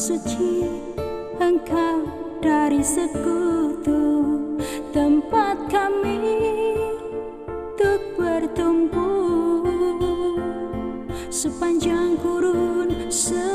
suci Engkau dari sekutu. Tempat kami Untuk bertumbuh Sepanjang kurun Sepanjang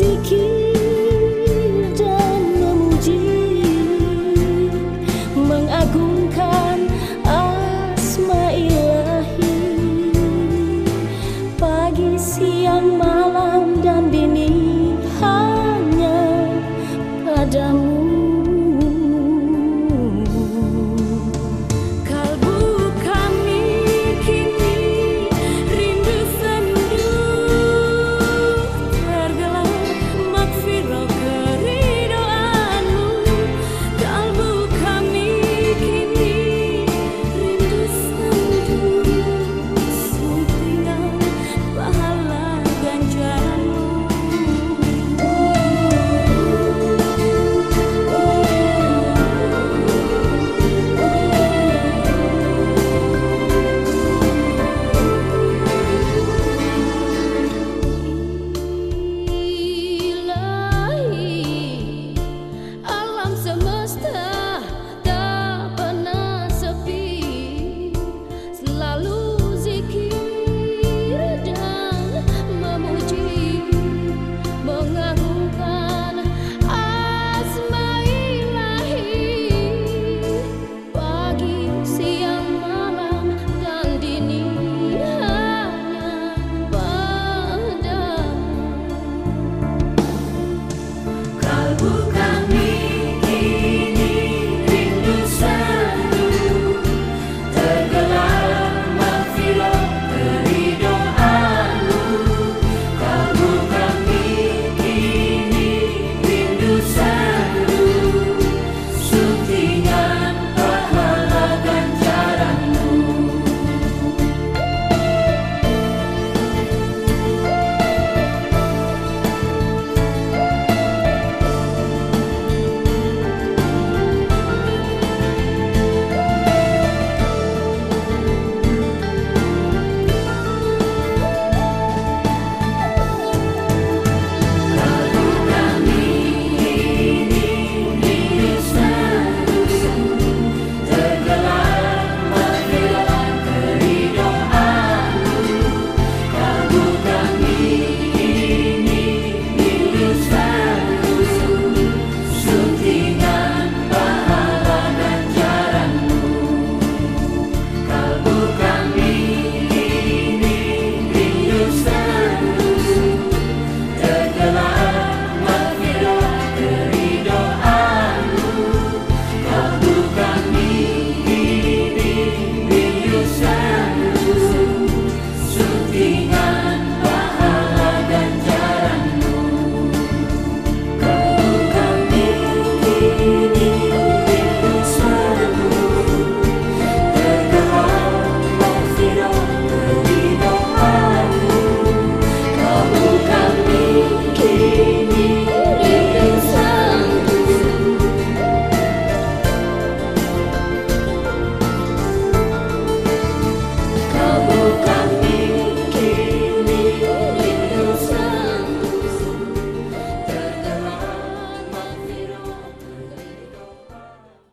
Zikir dan memuji Mengagungkan asma ilahi Pagi, siang, malam dan dini Hanya padamu